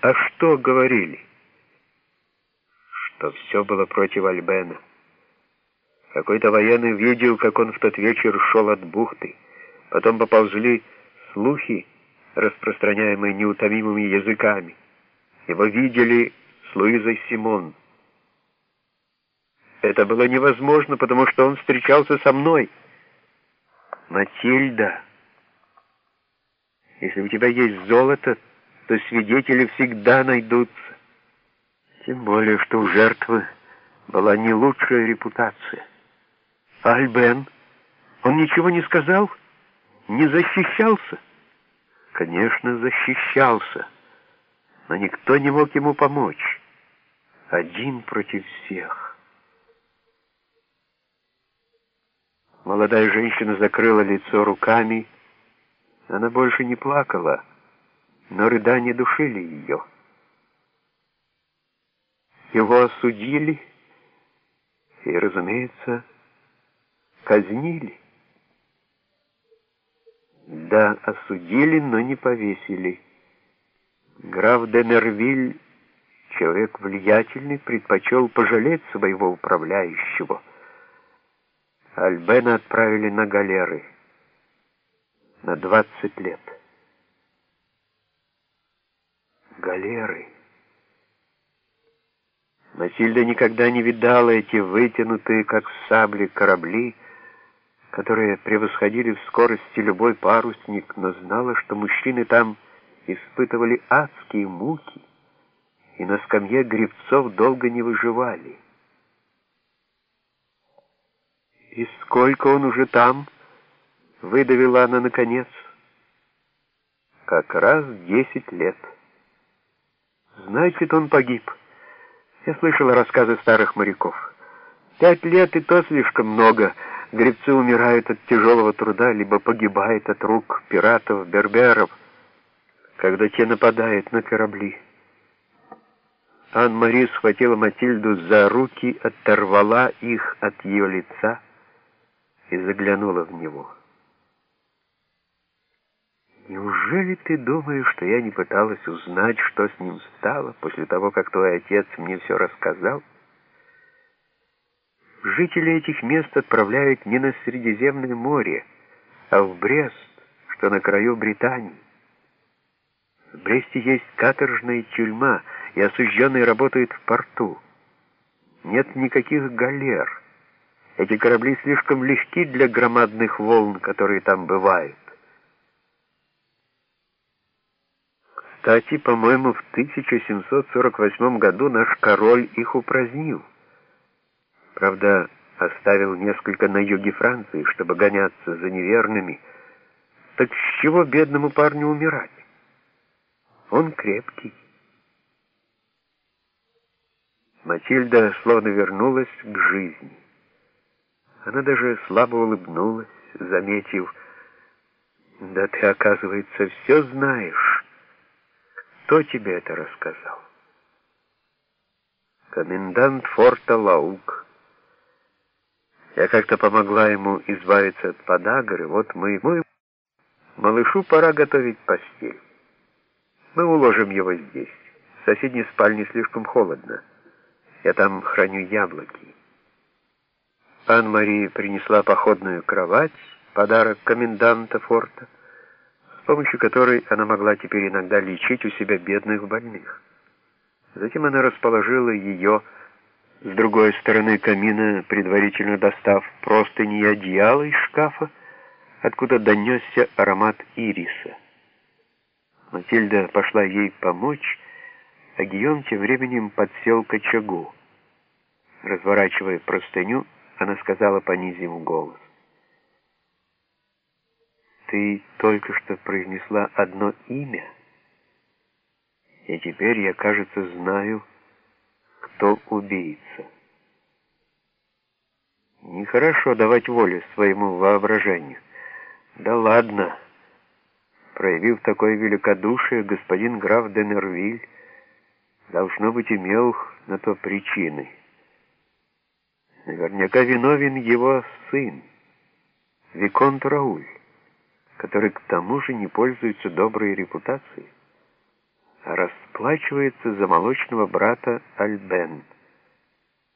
А что говорили? Что все было против Альбена. Какой-то военный видел, как он в тот вечер шел от бухты. Потом поползли слухи, распространяемые неутомимыми языками. Его видели с Луизой Симон. Это было невозможно, потому что он встречался со мной. Матильда, если у тебя есть золото, то свидетели всегда найдутся. Тем более, что у жертвы была не лучшая репутация. Альбен, он ничего не сказал? Не защищался? Конечно, защищался, но никто не мог ему помочь. Один против всех. Молодая женщина закрыла лицо руками. Она больше не плакала но рыдания душили ее. Его осудили и, разумеется, казнили. Да, осудили, но не повесили. Граф де Нервиль, человек влиятельный, предпочел пожалеть своего управляющего. Альбена отправили на галеры на 20 лет. Галеры. Матильда никогда не видала эти вытянутые, как сабли, корабли, которые превосходили в скорости любой парусник, но знала, что мужчины там испытывали адские муки и на скамье гребцов долго не выживали. «И сколько он уже там?» — выдавила она наконец. «Как раз десять лет». Значит, он погиб. Я слышала рассказы старых моряков. Пять лет и то слишком много. Гребцы умирают от тяжелого труда, либо погибают от рук пиратов, берберов, когда те нападают на корабли. Ан-Мари схватила Матильду за руки, оторвала их от ее лица и заглянула в него. Неужели ты думаешь, что я не пыталась узнать, что с ним стало, после того, как твой отец мне все рассказал? Жители этих мест отправляют не на Средиземное море, а в Брест, что на краю Британии. В Бресте есть каторжная тюрьма, и осужденные работают в порту. Нет никаких галер. Эти корабли слишком легки для громадных волн, которые там бывают. Кстати, по-моему, в 1748 году наш король их упразднил. Правда, оставил несколько на юге Франции, чтобы гоняться за неверными. Так с чего бедному парню умирать? Он крепкий. Матильда словно вернулась к жизни. Она даже слабо улыбнулась, заметив, «Да ты, оказывается, все знаешь». Кто тебе это рассказал? Комендант форта Лаук. Я как-то помогла ему избавиться от подагры. Вот мы... мы... Малышу пора готовить постель. Мы уложим его здесь. В соседней спальне слишком холодно. Я там храню яблоки. Ан-Мари принесла походную кровать, подарок коменданта форта помощью которой она могла теперь иногда лечить у себя бедных больных. Затем она расположила ее с другой стороны камина, предварительно достав простыни и одеяло из шкафа, откуда донесся аромат ириса. Матильда пошла ей помочь, а Гийом тем временем подсел к очагу. Разворачивая простыню, она сказала, понизив голос. Ты только что произнесла одно имя, и теперь я, кажется, знаю, кто убийца. Нехорошо давать волю своему воображению. Да ладно. Проявив такое великодушие, господин граф де Нервиль, должно быть, имел на то причины. Наверняка виновен его сын, Виконт Рауль который к тому же не пользуется доброй репутацией. расплачивается за молочного брата Альбен.